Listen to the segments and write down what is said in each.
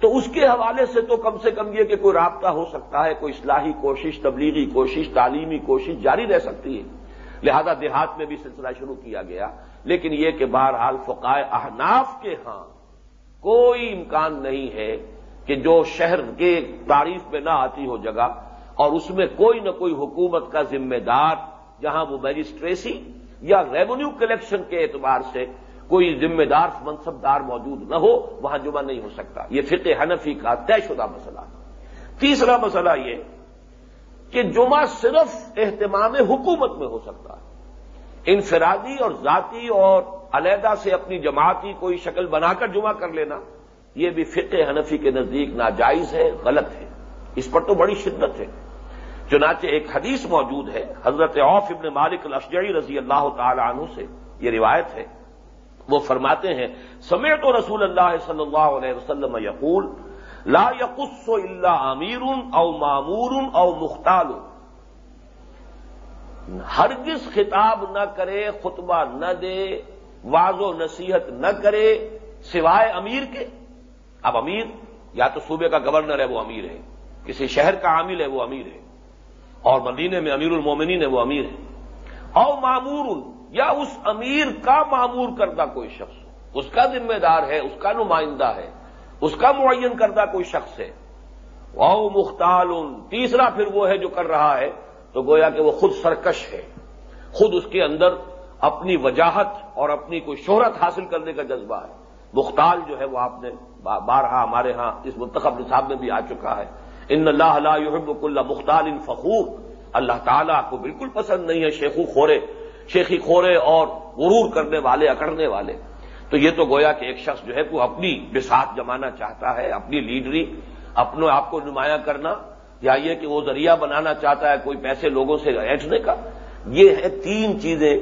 تو اس کے حوالے سے تو کم سے کم یہ کہ کوئی رابطہ ہو سکتا ہے، کوئی اصلاحی کوشش، تبلیغی کوشش، تعلیمی کوشش جاری رہ سکتی ہے۔ لہذا دیہات میں بھی سلسلہ شروع کیا گیا۔ لیکن یہ کہ بہرحال فقائے احناف کے ہاں کوئی امکان نہیں ہے کہ جو شہر کے تعریف میں نہ آتی ہو جگہ اور اس میں کوئی نہ کوئی حکومت کا ذمہ دار جہاں وہ میجسٹریسی یا ریونیو کلیکشن کے اعتبار سے کوئی ذمہ دار، منصب دار موجود نہ ہو، وہاں جمعہ نہیں ہو سکتا۔ یہ فقہ حنفی کا طے شدہ مسئلہ تیسرا مسئلہ یہ کہ جمعہ صرف اہتمام حکومت میں ہو سکتا ہے۔ انفرادی اور ذاتی اور علیحدہ سے اپنی جماعتی کوئی شکل بنا کر جمعہ کر لینا، یہ بھی فقہ حنفی کے نزدیک ناجائز ہے، غلط ہے۔ اس پر تو بڑی شدت ہے۔ چنانچہ ایک حدیث موجود ہے، حضرت عوف ابن مالک الاشجعی رضی اللہ تعالی عنہ سے، یہ روایت ہے۔ وہ فرماتے ہیں سمیت و رسول اللہ صلی اللہ علیہ وسلم یقول، لا یقص اللہ امیر او معمور او مختال۔ ہرگز خطاب نہ کرے، خطبہ نہ دے واض و نصیحت نہ کرے سوائے امیر کے۔ اب امیر، یا تو صوبے کا گورنر ہے، وہ امیر ہے۔ کسی شہر کا عامل ہے، وہ امیر ہے۔ اور مدینے میں امیر المومنین ہے، وہ امیر ہے۔ او معمور۔ یا اس امیر کا معمور کردہ کوئی شخص اس کا ذمہ دار ہے، اس کا نمائندہ ہے، اس کا معین کردہ کوئی شخص ہے۔ او مختال تیسرا پھر وہ ہے جو کر رہا ہے، تو گویا کہ وہ خود سرکش ہے۔ خود اس کے اندر اپنی وجاہت اور اپنی کوئی شہرت حاصل کرنے کا جذبہ ہے۔ مختال جو ہے وہ آپ نے بارہا ہمارے ہاں اس منتخب نصاب میں بھی آ چکا ہے۔ ان اللہ اللہ یحب اللہ مختال ان فخور۔ اللہ تعالیٰ کو بالکل پسند نہیں ہے، شیخو خورے۔ شیخی خورے اور غرور کرنے والے، اکڑنے والے۔ تو یہ تو گویا کہ ایک شخص جو ہے، وہ اپنی بساط جمانا چاہتا ہے، اپنی لیڈری، اپنے آپ کو نمایاں کرنا، یا یہ کہ وہ ذریعہ بنانا چاہتا ہے کوئی پیسے لوگوں سے ایٹھنے کا۔ یہ ہے تین چیزیں۔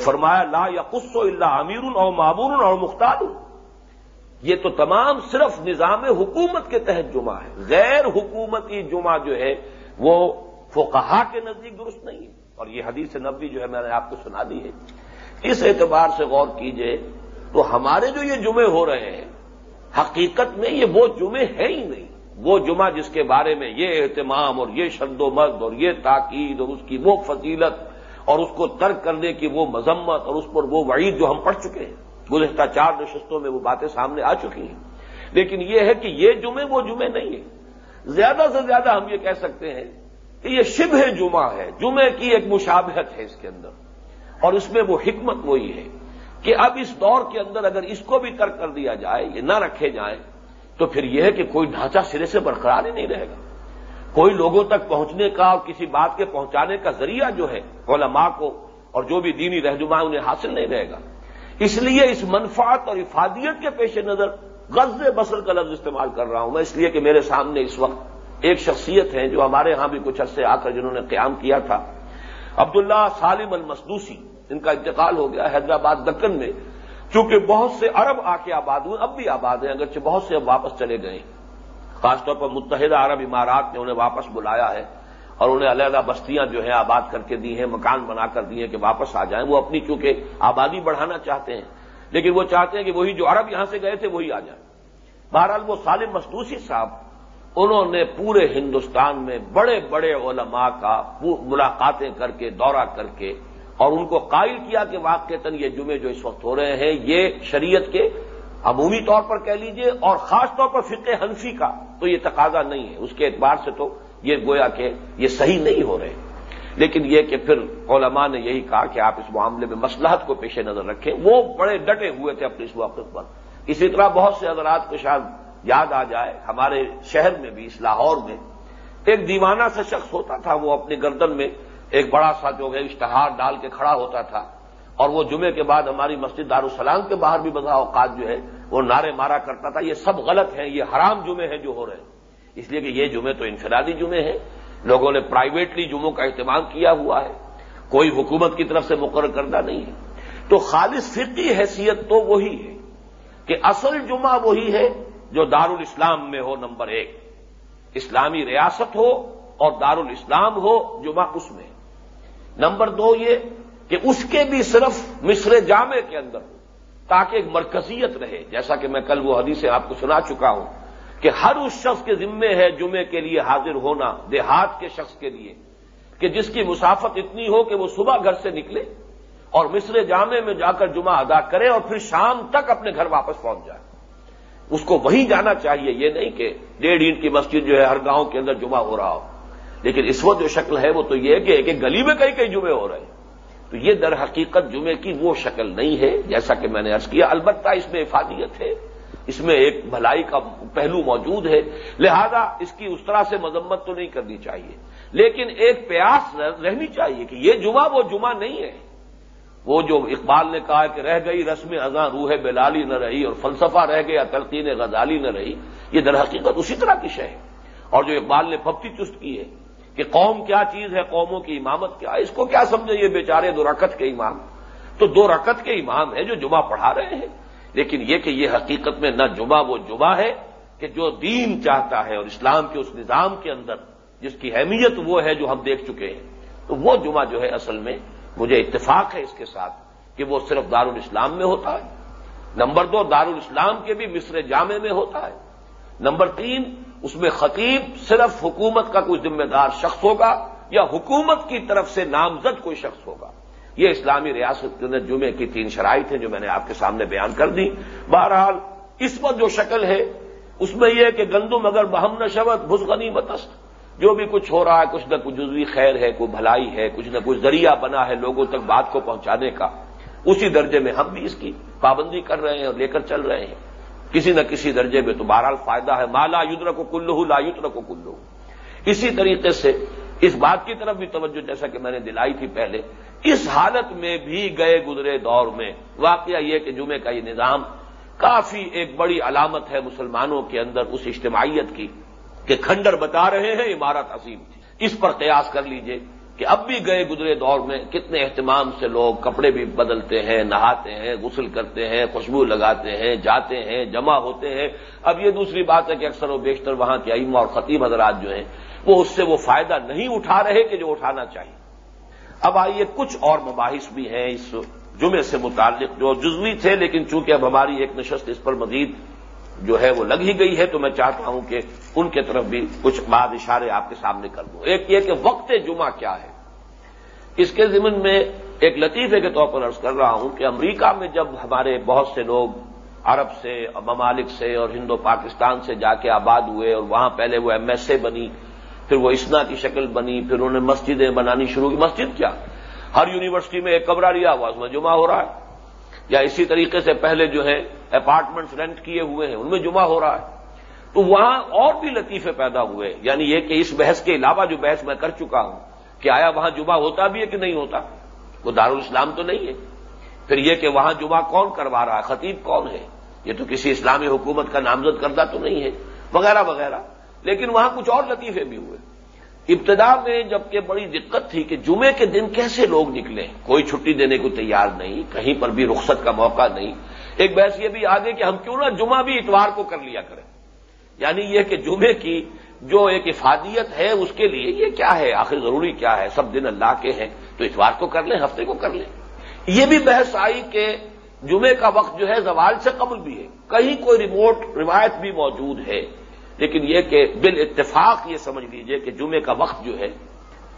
فرمایا، لا یا قصو اللہ امیر اور معمور اور مختار۔ یہ تو تمام صرف نظام حکومت کے تحت جمعہ ہے۔ غیر حکومتی جمعہ جو ہے، وہ فقہا کے نزدیک درست نہیں ہے۔ اور یہ حدیث نبی جو ہے میں نے آپ کو سنا دی ہے۔ اس اعتبار سے غور کیجیے تو ہمارے جو یہ جمعے ہو رہے ہیں، حقیقت میں یہ وہ جمعے ہیں ہی نہیں۔ وہ جمعہ جس کے بارے میں یہ اہتمام اور یہ شد و مرد اور یہ تاکید اور اس کی وہ فضیلت اور اس کو ترک کرنے کی وہ مذمت اور اس پر وہ وعید جو ہم پڑھ چکے ہیں۔ گزشتہ چار نشستوں میں وہ باتیں سامنے آ چکی ہیں۔ لیکن یہ ہے کہ یہ جمعے وہ جمعے نہیں ہیں۔ زیادہ سے زیادہ ہم یہ کہہ سکتے ہیں کہ یہ شبہ جمعہ ہے جمعے کی ایک مشابہت ہے اس کے اندر۔ اور اس میں وہ حکمت وہی ہے کہ اب اس دور کے اندر اگر اس کو بھی ترک کر دیا جائے، یہ نہ رکھے جائیں، تو پھر یہ ہے کہ کوئی ڈھانچہ سرے سے برقرار ہی نہیں رہے گا۔ کوئی لوگوں تک پہنچنے کا اور کسی بات کے پہنچانے کا ذریعہ جو ہے، علماء کو اور جو بھی دینی رہنما انہیں حاصل نہیں رہے گا۔ اس لیے اس منفات اور افادیت کے پیش نظر غز بسر کا لفظ استعمال کر رہا ہوں میں، اس لیے کہ میرے سامنے اس وقت ایک شخصیت ہے جو ہمارے ہاں بھی کچھ عرصے آ کر جنہوں نے قیام کیا تھا۔ عبداللہ سالم المسدوسی، ان کا انتقال ہو گیا حیدرآباد دکن میں، چونکہ بہت سے عرب آ کے آباد ہوئے، اب بھی آباد ہیں، اگرچہ بہت سے اب واپس چلے گئے۔ خاص طور پر متحدہ عرب امارات نے انہیں واپس بلایا ہے اور انہیں علیحدہ بستیاں جو ہیں آباد کر کے دی ہیں، مکان بنا کر دی ہیں کہ واپس آ جائیں۔ وہ اپنی کیونکہ آبادی بڑھانا چاہتے ہیں، لیکن وہ چاہتے ہیں کہ وہی جو عرب یہاں سے گئے تھے، وہی آ جائیں۔ بہرحال وہ سالم مسدوسی صاحب انہوں نے پورے ہندوستان میں بڑے بڑے علماء کا ملاقاتیں کر کے دورہ کر کے اور ان کو قائل کیا کہ واقع تن یہ جمعے جو اس وقت ہو رہے ہیں، یہ شریعت کے عمومی طور پر کہہ لیجیے اور خاص طور پر فقہ حنفی کا تو یہ تقاضا نہیں ہے۔ اس کے اعتبار سے تو یہ گویا کہ یہ صحیح نہیں ہو رہے۔ لیکن یہ کہ پھر علماء نے یہی کہا کہ آپ اس معاملے میں مسلحت کو پیش نظر رکھیں۔ وہ بڑے ڈٹے ہوئے تھے اپنے اس وقت پر۔ اسی طرح بہت سے حضرات کو شاید یاد آ جائے، ہمارے شہر میں بھی، اس لاہور میں، ایک دیوانہ سا شخص ہوتا تھا، وہ اپنی گردن میں ایک بڑا سا جو ہے، اشتہار ڈال کے کھڑا ہوتا تھا۔ اور وہ جمعے کے بعد ہماری مسجد دارالسلام کے باہر بھی بذا اوقات جو ہے، وہ نعرے مارا کرتا تھا، یہ سب غلط ہیں، یہ حرام جمعے ہیں جو ہو رہے ہیں۔ اس لیے کہ یہ جمعے تو انفرادی جمعے ہیں۔ لوگوں نے پرائیویٹلی جمعوں کا اہتمام کیا ہوا ہے۔ کوئی حکومت کی طرف سے مقرر کردہ نہیں ہے۔ تو خالص فقی حیثیت تو وہی ہے کہ اصل جمعہ وہی ہے جو دارالاسلام میں ہو، نمبر ایک۔ اسلامی ریاست ہو اور دارالاسلام ہو جمعہ اس میں۔ نمبر دو یہ کہ اس کے بھی صرف مصر جامع کے اندر ہو تاکہ ایک مرکزیت رہے۔ جیسا کہ میں کل وہ حدیث آپ کو سنا چکا ہوں کہ ہر اس شخص کے ذمے ہے جمعے کے لیے حاضر ہونا، دیہات کے شخص کے لیے۔ کہ جس کی مسافت اتنی ہو کہ وہ صبح گھر سے نکلے اور مصر جامع میں جا کر جمعہ ادا کرے اور پھر شام تک اپنے گھر واپس پہنچ جائے۔ اس کو وہیں جانا چاہیے، یہ نہیں کہ ڈیڑھ اینٹ کی مسجد جو ہے ہر گاؤں کے اندر جمعہ ہو رہا ہو۔ لیکن اس وقت جو شکل ہے وہ تو یہ ہے کہ ایک ایک گلی میں کئی کئی جمعے ہو رہے ہیں۔ تو یہ در حقیقت جمعے کی وہ شکل نہیں ہے، جیسا کہ میں نے ارض کیا، البتہ اس میں افادیت ہے۔ اس میں ایک بھلائی کا پہلو موجود ہے۔ لہذا اس کی اس طرح سے مذمت تو نہیں کرنی چاہیے۔ لیکن ایک پیاس رہنی چاہیے کہ یہ جمعہ وہ جمعہ نہیں ہے۔ وہ جو اقبال نے کہا کہ رہ گئی رسم ازاں روح بلالی نہ رہی اور فلسفہ رہ گیا، تلقین غزالی نہ رہی، یہ در حقیقت اسی طرح کی شے ہے۔ اور جو اقبال نے پھپتی چست کی ہے کہ قوم کیا چیز ہے، قوموں کی امامت کیا اس کو کیا سمجھے یہ بیچارے دو رکت کے امام؟ تو دو رکت کے امام ہیں جو جمعہ پڑھا رہے ہیں۔ لیکن یہ کہ یہ حقیقت میں نہ جمعہ، وہ جمعہ ہے کہ جو دین چاہتا ہے اور اسلام کے اس نظام کے اندر جس کی اہمیت وہ ہے جو ہم دیکھ چکے ہیں۔ تو وہ جمعہ جو ہے اصل میں مجھے اتفاق ہے اس کے ساتھ کہ وہ صرف دارالاسلام میں ہوتا ہے۔ نمبر دو، دارالاسلام کے بھی مصر جامع میں ہوتا ہے۔ نمبر تین، اس میں خطیب صرف حکومت کا کوئی ذمہ دار شخص ہوگا یا حکومت کی طرف سے نامزد کوئی شخص ہوگا۔ یہ اسلامی ریاست کے اندر جمعے کی تین شرائط ہیں جو میں نے آپ کے سامنے بیان کر دی بہرحال، اس وقت جو شکل ہے، اس میں یہ کہ گندم اگر بہم نشوت بھسغنی بتست جو بھی کچھ ہو رہا ہے، کچھ نہ کچھ جزوی خیر ہے، کوئی بھلائی ہے، کچھ نہ کچھ ذریعہ بنا ہے لوگوں تک بات کو پہنچانے کا۔ اسی درجے میں ہم بھی اس کی پابندی کر رہے ہیں اور لے کر چل رہے ہیں۔ کسی نہ کسی درجے میں تو بہرحال فائدہ ہے۔ مالا یدر کو کلو لا یدر کو کلو اسی طریقے سے اس بات کی طرف بھی توجہ، جیسا کہ میں نے دلائی تھی پہلے، اس حالت میں بھی گئے گزرے دور میں، واقعہ یہ کہ جمعے کا یہ نظام کافی ایک بڑی علامت ہے مسلمانوں کے اندر اس اجتماعیت کی۔ کہ کھنڈر بتا رہے ہیں، عمارت عظیم تھی۔ اس پر قیاس کر لیجیے کہ اب بھی گئے گزرے دور میں کتنے اہتمام سے لوگ کپڑے بھی بدلتے ہیں، نہاتے ہیں، غسل کرتے ہیں، خوشبو لگاتے ہیں، جاتے ہیں، جمع ہوتے ہیں۔ اب یہ دوسری بات ہے کہ اکثر و بیشتر وہاں کے ائمہ اور خطیب حضرات جو ہیں، وہ اس سے وہ فائدہ نہیں اٹھا رہے کہ جو اٹھانا چاہیے۔ اب آئیے کچھ اور مباحث بھی ہیں اس جمعے سے متعلق جو جزوی تھے، لیکن چونکہ اب ہماری ایک نشست اس پر مزید جو ہے وہ لگ ہی گئی ہے تو میں چاہتا ہوں کہ ان کے طرف بھی کچھ بعد اشارے آپ کے سامنے کر دوں۔ ایک یہ کہ وقت جمعہ کیا ہے۔ اس کے ضمن میں ایک لطیفے کے طور پر عرض کر رہا ہوں کہ امریکہ میں جب ہمارے بہت سے لوگ عرب سے ممالک سے اور ہندو پاکستان سے جا کے آباد ہوئے اور وہاں پہلے وہ ایم ایس اے بنی، پھر وہ اسنا کی شکل بنی، پھر انہوں نے مسجدیں بنانی شروع کی۔ مسجد کیا؟ ہر یونیورسٹی میں ایک کمرہ لیا ہوا اس میں جمعہ ہو رہا ہے۔ یا اسی طریقے سے پہلے جو ہے اپارٹمنٹس رینٹ کیے ہوئے ہیں، ان میں جمعہ ہو رہا ہے۔ تو وہاں اور بھی لطیفے پیدا ہوئے یعنی یہ کہ اس بحث کے علاوہ جو بحث میں کر چکا ہوں کہ آیا وہاں جمعہ ہوتا بھی ہے کہ نہیں ہوتا، وہ دارالاسلام تو نہیں ہے۔ پھر یہ کہ وہاں جمعہ کون کروا رہا ہے، خطیب کون ہے؟ یہ تو کسی اسلامی حکومت کا نامزد کردہ تو نہیں ہے، وغیرہ وغیرہ۔ لیکن وہاں کچھ اور لطیفے بھی ہوئے۔ ابتدا میں جبکہ بڑی دقت تھی کہ جمعے کے دن کیسے لوگ نکلے، کوئی چھٹی دینے کو تیار نہیں، کہیں پر بھی رخصت کا موقع نہیں۔ ایک بحث یہ بھی آگے کہ ہم کیوں نہ جمعہ بھی اتوار کو کر لیا کریں۔ یعنی یہ کہ جمعے کی جو ایک افادیت ہے، اس کے لیے یہ کیا ہے؟ آخر ضروری کیا ہے؟ سب دن اللہ کے ہیں، تو اتوار کو کر لیں، ہفتے کو کر لیں۔ یہ بھی بحث آئی کہ جمعے کا وقت جو ہے زوال سے قبل بھی ہے۔ کہیں کوئی ریموٹ روایت بھی موجود ہے۔ لیکن یہ کہ بال اتفاق یہ سمجھ لیجیے کہ جمعے کا وقت جو ہے،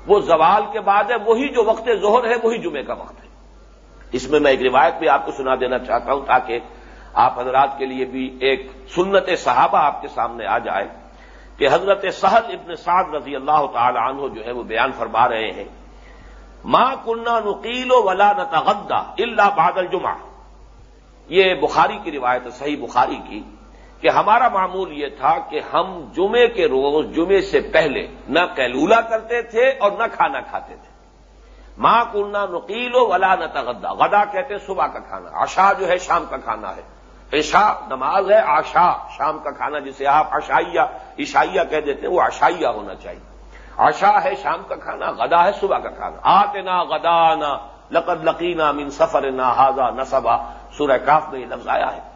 وہ زوال کے بعد ہے، وہی جو وقت ظہر ہے، وہی جمعے کا وقت ہے۔ اس میں میں ایک روایت بھی آپ کو سنا دینا چاہتا ہوں تاکہ آپ حضرات کے لیے بھی ایک سنت صحابہ آپ کے سامنے آ جائے کہ حضرت سہد ابن سعد رضی اللہ تعالی عنہ جو ہے وہ بیان فرما رہے ہیں ماں کنہ نقیل و ولا نتغدہ اللہ بادل جمعہ یہ بخاری کی روایت ہے، صحیح بخاری کی۔ کہ ہمارا معمول یہ تھا کہ ہم جمعے کے روز، جمعے سے پہلے نہ کیلولا کرتے تھے اور نہ کھانا کھاتے تھے۔ ماں کنہ نقیل و ولا نہ تغدا غدا کہتے صبح کا کھانا آشا جو ہے شام کا کھانا ہے۔ عشا نماز ہے آشا شام کا کھانا، جسے آپ اشائیہ عشائیہ کہہ دیتے ہیں، وہ اشائیہ ہونا چاہیے۔ آشا ہے شام کا کھانا، غدا ہے صبح کا کھانا۔ آتے نہ غدا نہ لقد لقینا من سفر نہ ہاضا نہ سبا سورہ کاف میں یہ لفظ آیا ہے۔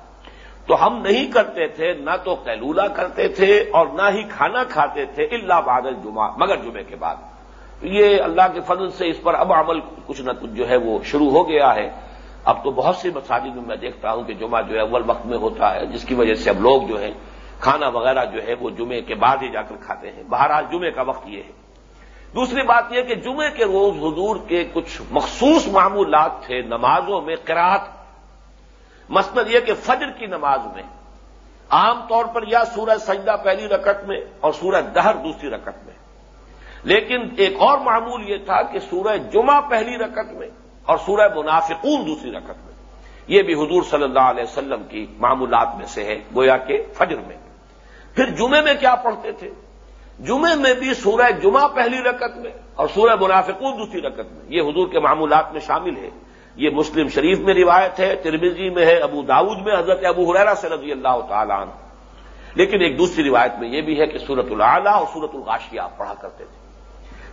تو ہم نہیں کرتے تھے، نہ تو قیلولہ کرتے تھے اور نہ ہی کھانا کھاتے تھے اللہ بادل جمعہ مگر جمعے کے بعد۔ یہ اللہ کے فضل سے اس پر اب عمل کچھ نہ کچھ جو ہے وہ شروع ہو گیا ہے۔ اب تو بہت سی مساجد میں میں دیکھتا ہوں کہ جمعہ جو ہے اول وقت میں ہوتا ہے، جس کی وجہ سے اب لوگ جو ہے کھانا وغیرہ جو ہے وہ جمعے کے بعد ہی جا کر کھاتے ہیں۔ بہرحال جمعے کا وقت یہ ہے۔ دوسری بات یہ کہ جمعے کے روز حضور کے کچھ مخصوص معمولات تھے، نمازوں میں قرات مسند یہ کہ فجر کی نماز میں، عام طور پر یا سورج سجدہ پہلی رکعت میں اور سورج دہر دوسری رکعت میں۔ لیکن ایک اور معمول یہ تھا کہ سورج جمعہ پہلی رکعت میں اور سورہ منافقون دوسری رکعت میں۔ یہ بھی حضور صلی اللہ علیہ وسلم کی معمولات میں سے ہے، گویا کے فجر میں۔ پھر جمعے میں کیا پڑھتے تھے؟ جمعے میں بھی سورہ جمعہ پہلی رکعت میں اور سورہ منافقون دوسری رکعت میں۔ یہ حضور کے معمولات میں شامل ہے۔ یہ مسلم شریف میں روایت ہے ترمیزی میں ہے، ابو داود میں، حضرت ابو حریرا سے رضی اللہ تعالیٰ عنہ۔ لیکن ایک دوسری روایت میں یہ بھی ہے کہ سورت العلیٰ اور سورت الغاشیہ آپ پڑھا کرتے تھے۔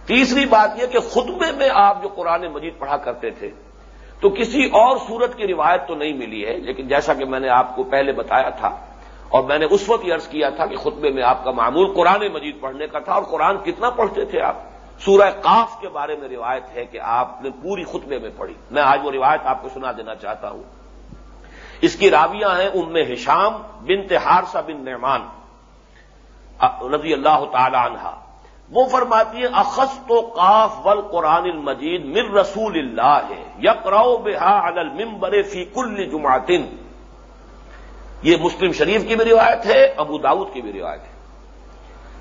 تیسری بات یہ کہ خطبے میں آپ جو قرآن مجید پڑھا کرتے تھے، تو کسی اور صورت کی روایت تو نہیں ملی ہے، لیکن جیسا کہ میں نے آپ کو پہلے بتایا تھا، اور میں نے اس وقت یہ عرض کیا تھا کہ خطبے میں آپ کا معمول قرآن مجید پڑھنے کا تھا، اور قرآن کتنا پڑھتے تھے آپ؟ سورہ قاف کے بارے میں روایت ہے کہ آپ نے پوری خطبے میں پڑھی۔ میں آج وہ روایت آپ کو سنا دینا چاہتا ہوں۔ اس کی راویاں ہیں ام ہشام بن تہارسا بن نعمان رضی اللہ تعالی عنہ۔ وہ فرماتی ہے اخص تو قاف ول قرآن المجید مر رسول اللہ ہے یکراؤ بحا المبر فی کل جماطن یہ مسلم شریف کی بھی روایت ہے، ابو داود کی بھی روایت ہے۔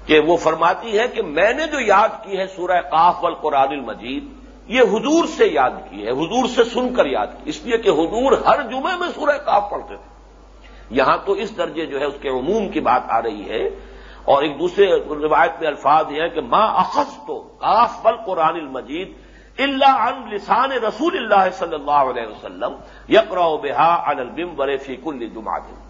کہ وہ فرماتی ہے کہ میں نے جو یاد کی ہے سورہ قاف ول قرآن المجید، یہ حضور سے یاد کی ہے، حضور سے سن کر یاد کی، اس لیے کہ حضور ہر جمعے میں سورہ قاف پڑھتے تھے۔ یہاں تو اس درجے جو ہے اس کے عموم کی بات آ رہی ہے۔ اور ایک دوسرے روایت میں الفاظ یہ ہے کہ ماں اخذ تو کاف بل قرآن المجید اللہ ان لسان رسول اللہ صلی اللہ علیہ وسلم یقرا بحا البم برے فیق الجماعت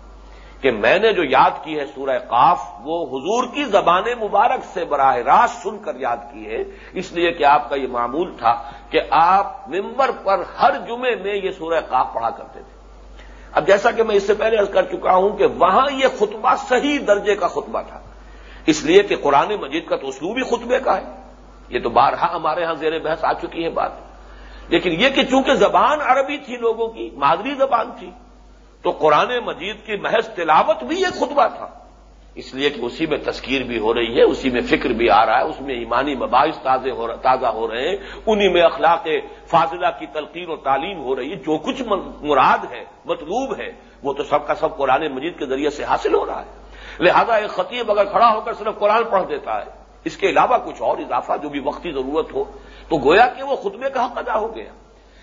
کہ میں نے جو یاد کی ہے سورہ قاف، وہ حضور کی زبان مبارک سے براہ راست سن کر یاد کی ہے۔ اس لیے کہ آپ کا یہ معمول تھا کہ آپ ممبر پر ہر جمعے میں یہ سورہ قاف پڑھا کرتے تھے۔ اب جیسا کہ میں اس سے پہلے عرض کر چکا ہوں کہ وہاں یہ خطبہ صحیح درجے کا خطبہ تھا۔ اس لیے کہ قرآن مجید کا تو اسلوب ہی خطبے کا ہے۔ یہ تو بارہا ہمارے ہاں زیر بحث آ چکی ہے بات۔ لیکن یہ کہ چونکہ زبان عربی تھی لوگوں کی، مادری زبان تھی تو قرآن مجید کی محض تلاوت بھی ایک خطبہ تھا۔ اس لیے کہ اسی میں تذکیر بھی ہو رہی ہے، اسی میں فکر بھی آ رہا ہے، اس میں ایمانی مباحث تازہ ہو رہے ہیں۔ انہی میں اخلاق فاضلہ کی تلقین و تعلیم ہو رہی ہے۔ جو کچھ مراد ہے، مطلوب ہے، وہ تو سب کا سب قرآن مجید کے ذریعے سے حاصل ہو رہا ہے۔ لہذا ایک خطیب اگر کھڑا ہو کر صرف قرآن پڑھ دیتا ہے، اس کے علاوہ کچھ اور اضافہ جو بھی وقتی ضرورت ہو، تو گویا کہ وہ خطبے کا حق ادا ہو گیا۔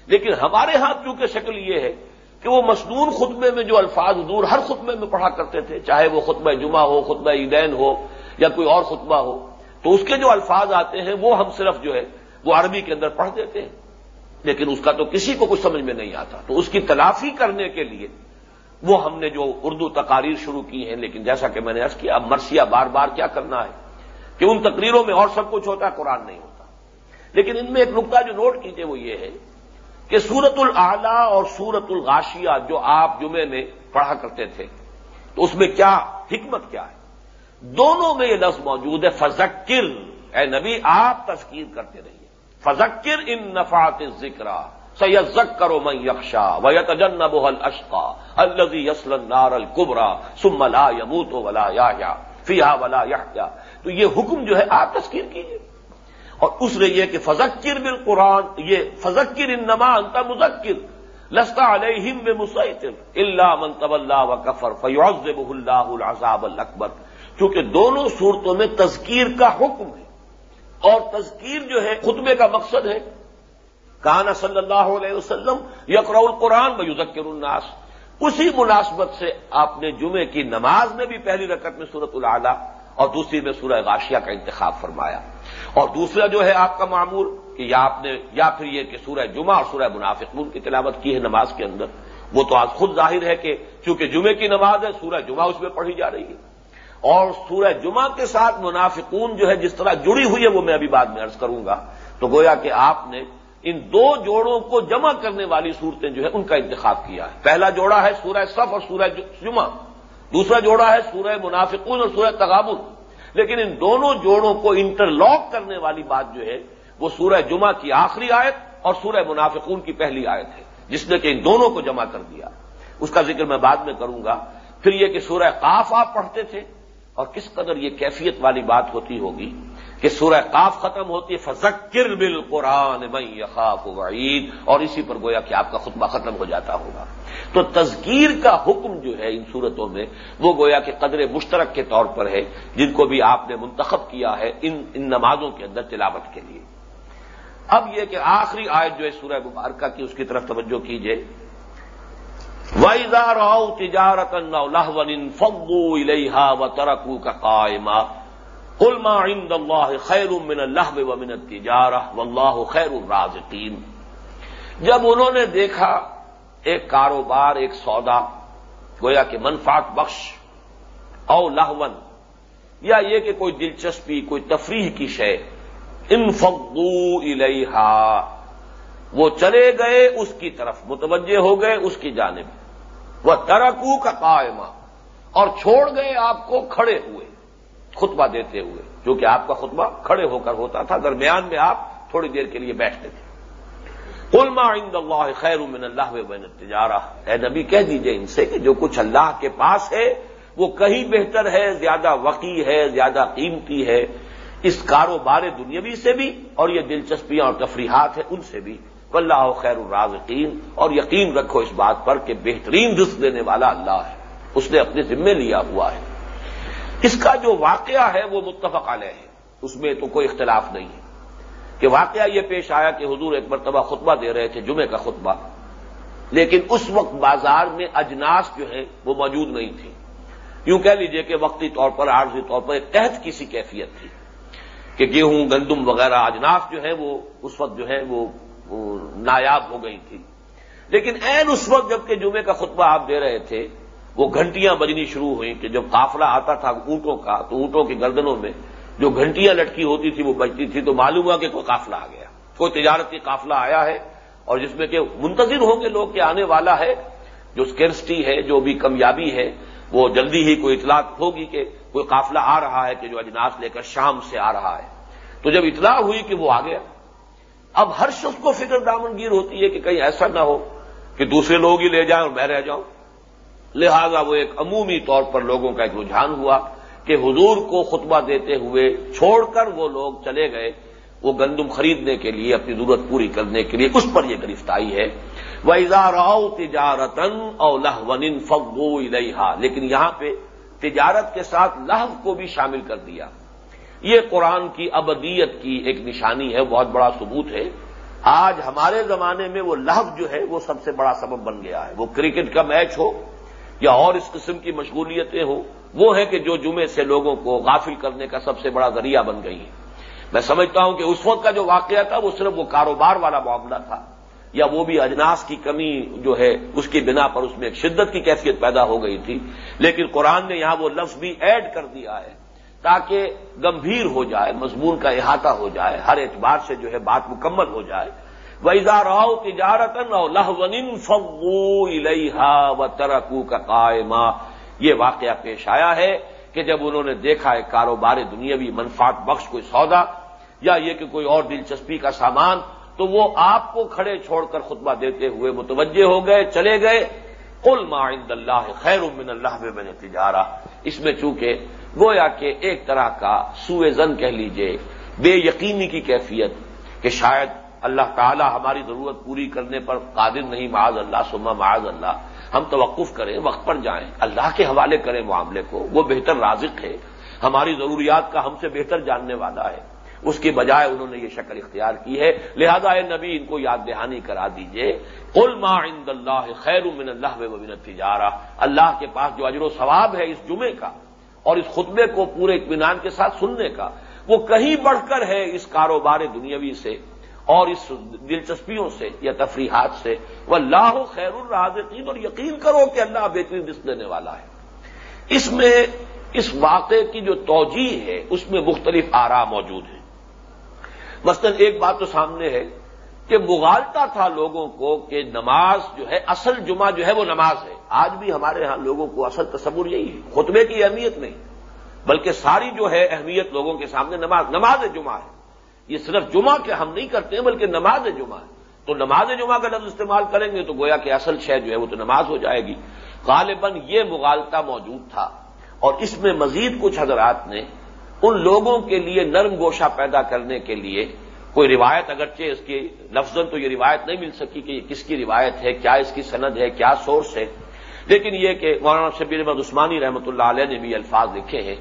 لیکن ہمارے ہاتھ چونکہ شکل یہ ہے کہ وہ مصنون خطبے میں جو الفاظ دور ہر خطبے میں پڑھا کرتے تھے، چاہے وہ خطبہ جمعہ ہو، خطبہ عیدین ہو، یا کوئی اور خطبہ ہو، تو اس کے جو الفاظ آتے ہیں وہ ہم صرف جو ہے وہ عربی کے اندر پڑھ دیتے ہیں۔ لیکن اس کا تو کسی کو کچھ سمجھ میں نہیں آتا۔ تو اس کی تلافی کرنے کے لیے وہ ہم نے جو اردو تقاریر شروع کی ہیں، لیکن جیسا کہ میں نے عرض کیا، اب مرثیہ بار بار کیا کرنا ہے کہ ان تقریروں میں اور سب کچھ ہوتا ہے، قرآن نہیں ہوتا۔ لیکن ان میں ایک نقطہ جو نوٹ کیجیے وہ یہ ہے کہ سورت العلی اور سورت الغاشیہ جو آپ جمعے میں پڑھا کرتے تھے، تو اس میں کیا حکمت کیا ہے؟ دونوں میں یہ لفظ موجود ہے فزکر اے نبی، آپ تذکیر کرتے رہیے۔ فزکر ان نفات ذکر سید کرو میں یکشا و یتجن بحل اشقا الزی یسل نار القبرا سم لا یموت ولا یا فیا ولا یا تو یہ حکم جو ہے، آپ تذکیر کیجیے اور اس نے یہ کہ فضکر بال قرآن یہ فضکر ان نما انتا مذکر، لستا علیہم میں مسعطر اللہ منتب اللہ و کفر فیوز اللہ العذاب الکبر کیونکہ دونوں صورتوں میں تذکیر کا حکم ہے۔ اور تذکیر جو ہے، خطبے کا مقصد ہے۔ کانا صلی اللہ علیہ وسلم یقر القرآن میں یوزکر الناس۔ اسی مناسبت سے آپ نے جمعے کی نماز میں بھی پہلی رکعت میں صورت العلیٰ اور دوسری میں سورہ غاشیہ کا انتخاب فرمایا۔ اور دوسرا جو ہے آپ کا معمول کہ یا آپ نے یا پھر یہ کہ سورہ جمعہ اور سورہ منافقون کی تلاوت کی ہے نماز کے اندر۔ وہ تو آج خود ظاہر ہے کہ چونکہ جمعے کی نماز ہے، سورہ جمعہ اس میں پڑھی جا رہی ہے۔ اور سورہ جمعہ کے ساتھ منافقون جو ہے جس طرح جڑی ہوئی ہے، وہ میں ابھی بعد میں عرض کروں گا۔ تو گویا کہ آپ نے ان دو جوڑوں کو جمع کرنے والی صورتیں جو ہے ان کا انتخاب کیا ہے۔ پہلا جوڑا ہے سورہ صف اور سورہ جمعہ۔ دوسرا جوڑا ہے سورہ منافقون اور سورہ تغابن۔ لیکن ان دونوں جوڑوں کو انٹر لاک کرنے والی بات جو ہے، وہ سورہ جمعہ کی آخری آیت اور سورہ منافقون کی پہلی آیت ہے، جس نے کہ ان دونوں کو جمع کر دیا۔ اس کا ذکر میں بعد میں کروں گا۔ پھر یہ کہ سورہ قاف آپ پڑھتے تھے، اور کس قدر یہ کیفیت والی بات ہوتی ہوگی کہ سورہ قاف ختم ہوتی ہے فزکر بل قرآن یخاف وعید، اور اسی پر گویا کہ آپ کا خطبہ ختم ہو جاتا ہوگا۔ تو تذکیر کا حکم جو ہے ان صورتوں میں وہ گویا کہ قدر مشترک کے طور پر ہے، جن کو بھی آپ نے منتخب کیا ہے ان ان نمازوں کے اندر تلاوت کے لیے۔ اب یہ کہ آخری آیت جو ہے سورہ مبارکہ کی، اس کی طرف توجہ کیجیے وَإِذَا رَأَوْا تِجَارَةً أَوْ لَهْوًا انفضوا إِلَيْهَا وَتَرَكُوكَ قَائِمًا قُلْ مَا عِندَ اللَّهِ خَيْرٌ مِّنَ اللَّهْوِ وَمِنَ التِّجَارَةِ وَاللَّهُ خَيْرُ الرَّازِقِينَ۔ جب انہوں نے دیکھا ایک کاروبار، ایک سودا، گویا کہ منفعت بخش او لہون یا یہ کہ کوئی دلچسپی، کوئی تفریح کی شے انفقو الیہا، وہ چلے گئے، اس کی طرف متوجہ ہو گئے، اس کی جانب۔ وہ ترکو کا قائمہ اور چھوڑ گئے آپ کو کھڑے ہوئے، خطبہ دیتے ہوئے، جو کہ آپ کا خطبہ کھڑے ہو کر ہوتا تھا۔ درمیان میں آپ تھوڑی دیر کے لیے بیٹھتے تھے۔ علما عند اللہ خیر من اللہ بین تجارہ اے نبی، کہہ دیجیے ان سے کہ جو کچھ اللہ کے پاس ہے، وہ کہیں بہتر ہے، زیادہ وقی ہے، زیادہ قیمتی ہے۔ اس کاروبار دنیاوی سے بھی اور یہ دلچسپیاں اور تفریحات ہیں ان سے بھی۔ واللہ خیر الرازقین۔ اور یقین رکھو اس بات پر کہ بہترین رزق دینے والا اللہ ہے۔ اس نے اپنے ذمے لیا ہوا ہے۔ اس کا جو واقعہ ہے، وہ متفق علیہ ہے۔ اس میں تو کوئی اختلاف نہیں ہے۔ کہ واقعہ یہ پیش آیا کہ حضور ایک مرتبہ خطبہ دے رہے تھے جمعے کا خطبہ۔ لیکن اس وقت بازار میں اجناس جو ہے وہ موجود نہیں تھی یوں کہہ لیجیے کہ وقتی طور پر، عارضی طور پر ایک تحت کی سی کیفیت تھی کہ گیہوں، گندم وغیرہ اجناس جو ہے وہ اس وقت جو ہے وہ نایاب ہو گئی تھی لیکن این اس وقت جبکہ جمعے کا خطبہ آپ دے رہے تھے، وہ گھنٹیاں بجنی شروع ہوئیں کہ جب قافلہ آتا تھا اونٹوں کا، تو اونٹوں کی گردنوں میں جو گھنٹیاں لٹکی ہوتی تھی وہ بجتی تھی، تو معلوم ہوا کہ کوئی قافلہ آ گیا۔ کوئی تجارتی قافلہ آیا ہے اور جس میں کہ منتظر ہوں گے لوگ کہ آنے والا ہے، جو اسکرسٹی ہے، جو بھی کامیابی ہے، وہ جلدی ہی کوئی اطلاع ہوگی کہ کوئی قافلہ آ رہا ہے کہ جو اجناس لے کر شام سے آ رہا ہے۔ تو جب اطلاع ہوئی کہ وہ آ گیا، اب ہر شخص کو فکر دامنگیر ہوتی ہے کہ کہیں ایسا نہ ہو کہ دوسرے لوگ ہی لے جائیں اور میں رہ جاؤں۔ لہذا وہ ایک عمومی طور پر لوگوں کا ایک رجحان ہوا۔ کہ حضور کو خطبہ دیتے ہوئے چھوڑ کر وہ لوگ چلے گئے، وہ گندم خریدنے کے لیے، اپنی ضرورت پوری کرنے کے لیے، اس پر یہ گرفت آئی ہے۔ وہ اظہار تجارتن اور لہون فغو الحا لیکن یہاں پہ تجارت کے ساتھ لہو کو بھی شامل کر دیا۔ یہ قرآن کی ابدیت کی ایک نشانی ہے، بہت بڑا ثبوت ہے۔ آج ہمارے زمانے میں وہ لہو جو ہے، وہ سب سے بڑا سبب بن گیا ہے۔ وہ کرکٹ کا میچ ہو یا اور اس قسم کی مشغولیتیں ہوں، وہ ہے کہ جو جمعے سے لوگوں کو غافل کرنے کا سب سے بڑا ذریعہ بن گئی ہے میں سمجھتا ہوں کہ اس وقت کا جو واقعہ تھا، وہ صرف وہ کاروبار والا معاملہ تھا، یا وہ بھی اجناس کی کمی جو ہے، اس کی بنا پر اس میں ایک شدت کی کیفیت پیدا ہو گئی تھی۔ لیکن قرآن نے یہاں وہ لفظ بھی ایڈ کر دیا ہے، تاکہ گمبھیر ہو جائے، مضمون کا احاطہ ہو جائے، ہر اعتبار سے جو ہے بات مکمل ہو جائے۔ ویزا راؤ تجارت و ترکو کا قائمہ یہ واقعہ پیش آیا ہے کہ جب انہوں نے دیکھا ہے کاروبار دنیاوی منفات بخش کوئی سودا یا یہ کہ کوئی اور دلچسپی کا سامان، تو وہ آپ کو کھڑے چھوڑ کر خطبہ دیتے ہوئے متوجہ ہو گئے، چلے گئے۔ کل عند اللہ خیر من اللہ میں نے تجارہ اس میں چونکہ گویا کہ ایک طرح کا سوئے زن کہہ لیجیے، بے یقینی کی کیفیت کہ شاید اللہ تعالی ہماری ضرورت پوری کرنے پر قادر نہیں، معاذ اللہ سما معاذ اللہ۔ ہم توقف کریں، وقت پر جائیں۔ اللہ کے حوالے کریں معاملے کو، وہ بہتر رازق ہے۔ ہماری ضروریات کا ہم سے بہتر جاننے والا ہے۔ اس کی بجائے انہوں نے یہ شکل اختیار کی ہے۔ لہذا اے نبی، ان کو یاد دہانی کرا دیجیے۔ قل ما عند اللہ خیر من اللہ وبن تجارہ اللہ کے پاس جو اجر و ثواب ہے اس جمعے کا اور اس خطبے کو پورے اطمینان کے ساتھ سننے کا، وہ کہیں بڑھ کر ہے اس کاروبار دنیاوی سے۔ اور اس دلچسپیوں سے یا تفریحات سے وہ اللہ خیر الرازقین، اور یقین کرو کہ اللہ بہترین رزق دینے والا ہے۔ اس میں، اس واقعے کی جو توجہ ہے، اس میں مختلف آرا موجود ہیں۔ مثلا ایک بات تو سامنے ہے کہ مغالتا تھا لوگوں کو کہ نماز جو ہے، اصل جمعہ جو ہے، وہ نماز ہے۔ آج بھی ہمارے ہاں لوگوں کو اصل تصور یہی ہے، خطبے کی اہمیت نہیں، بلکہ ساری جو ہے اہمیت لوگوں کے سامنے نماز نماز جمعہ ہے۔ یہ صرف جمعہ کے ہم نہیں کرتے ہیں بلکہ نماز جمعہ ہے۔ تو نماز جمعہ کا لفظ استعمال کریں گے تو گویا کہ اصل شے جو ہے وہ تو نماز ہو جائے گی۔ غالباً یہ مغالطہ موجود تھا۔ اور اس میں مزید کچھ حضرات نے ان لوگوں کے لیے نرم گوشہ پیدا کرنے کے لیے کوئی روایت، اگرچہ اس کی لفظ تو یہ روایت نہیں مل سکی کہ یہ کس کی روایت ہے، کیا اس کی سند ہے، کیا سورس ہے۔ لیکن یہ کہ مولانا شبیر احمد عثمانی رحمۃ اللہ علیہ نے بھی الفاظ لکھے ہیں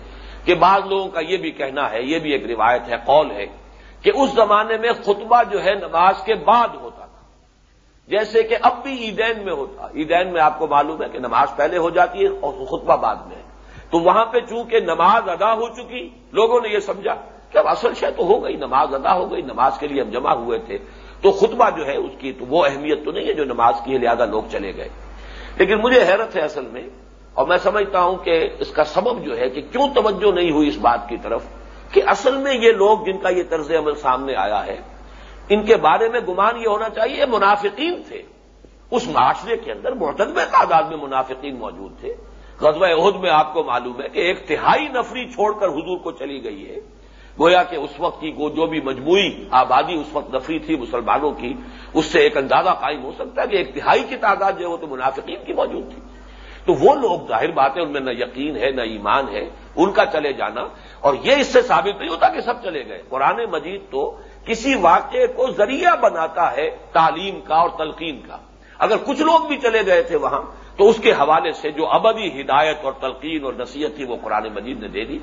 کہ بعض لوگوں کا یہ بھی کہنا ہے، یہ بھی ایک روایت ہے، قول ہے۔ کہ اس زمانے میں خطبہ جو ہے نماز کے بعد ہوتا تھا۔ جیسے کہ اب بھی عیدین میں ہوتا عیدین میں آپ کو معلوم ہے کہ نماز پہلے ہو جاتی ہے اور خطبہ بعد میں۔ ہے تو وہاں پہ چونکہ نماز ادا ہو چکی، لوگوں نے یہ سمجھا کہ اب اصل شے تو ہو گئی، نماز ادا ہو گئی، نماز کے لیے ہم جمع ہوئے تھے۔ تو خطبہ جو ہے اس کی تو وہ اہمیت تو نہیں ہے جو نماز کی ہے، لہذا لوگ چلے گئے۔ لیکن مجھے حیرت ہے اصل میں، اور میں سمجھتا ہوں کہ اس کا سبب جو ہے کہ کیوں توجہ نہیں ہوئی اس بات کی طرف۔ کہ اصل میں یہ لوگ جن کا یہ طرز عمل سامنے آیا ہے، ان کے بارے میں گمان یہ ہونا چاہیے، منافقین تھے۔ اس معاشرے کے اندر معتدب تعداد میں منافقین موجود تھے۔ غزب عہد میں آپ کو معلوم ہے کہ ایک تہائی نفری چھوڑ کر حضور کو چلی گئی ہے۔ گویا کہ اس وقت کی جو بھی مجموعی آبادی اس وقت نفری تھی مسلمانوں کی، اس سے ایک اندازہ قائم ہو سکتا ہے کہ ایک تہائی کی تعداد جو ہے وہ تو منافقین کی موجود تھی۔ تو وہ لوگ ظاہر بات ہے ان میں نہ یقین ہے، نہ ایمان ہے، ان کا چلے جانا۔ اور یہ اس سے ثابت نہیں ہوتا کہ سب چلے گئے۔ قرآن مجید تو کسی واقعے کو ذریعہ بناتا ہے تعلیم کا اور تلقین کا۔ اگر کچھ لوگ بھی چلے گئے تھے وہاں، تو اس کے حوالے سے جو ابدی ہدایت اور تلقین اور نصیحت تھی وہ قرآن مجید نے دے دی۔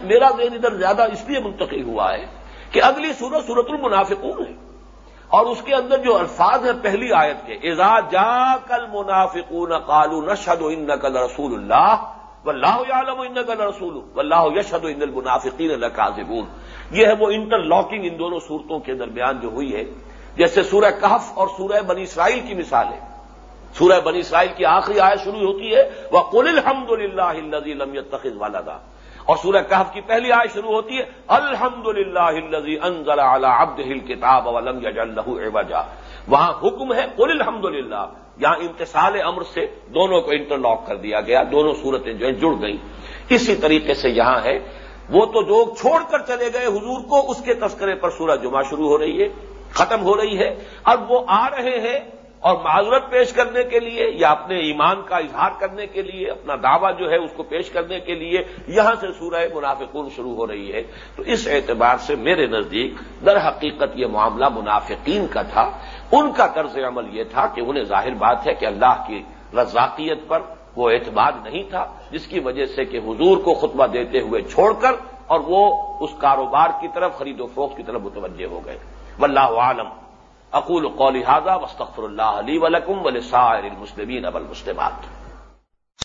میرا ذہن ادھر زیادہ اس لیے منتقل ہوا ہے کہ اگلی صورت صورت المنافقون ہے۔ اور اس کے اندر جو الفاظ ہیں پہلی آیت کے ایزا جا کل منافقون قالو نشد ان نقل رسول اللہ و اللہ عالم ان نقل رسول و یشد ان المنافقین القاظبون یہ ہے وہ انٹر لاکنگ ان دونوں صورتوں کے درمیان جو ہوئی ہے۔ جیسے سورہ کہف اور سورہ بنی اسرائیل کی مثال ہے۔ سورہ بنی اسرائیل کی آخری آیت شروع ہوتی ہے وہ قل الحمد للہ لم يتخذ والدہ اور سورہ کہف کی پہلی آیت شروع ہوتی ہے الحمد للہ انزل على عبده الكتاب ولم يجعل له عوجا۔ وہاں حکم ہے، قل الحمد للہ یہاں امتصال امر سے دونوں کو انٹر لاک کر دیا گیا، دونوں صورتیں جو ہیں جڑ گئیں۔ اسی طریقے سے یہاں ہے، وہ تو جو چھوڑ کر چلے گئے حضور کو، اس کے تذکرے پر سورہ جمعہ شروع ہو رہی ہے، ختم ہو رہی ہے۔ اب وہ آ رہے ہیں اور معذرت پیش کرنے کے لیے یا اپنے ایمان کا اظہار کرنے کے لیے، اپنا دعویٰ جو ہے اس کو پیش کرنے کے لیے یہاں سے سورہ منافقون شروع ہو رہی ہے۔ تو اس اعتبار سے میرے نزدیک در حقیقت یہ معاملہ منافقین کا تھا۔ ان کا طرز عمل یہ تھا کہ انہیں ظاہر بات ہے کہ اللہ کی رضاقیت پر وہ اعتماد نہیں تھا، جس کی وجہ سے کہ حضور کو خطبہ دیتے ہوئے چھوڑ کر اور وہ اس کاروبار کی طرف، خرید و فروخت کی طرف متوجہ ہو گئے۔ واللہ عالم اقول قولی هذا واستغفر الله لي ولكم ولسائر المسلمين والمسلمات.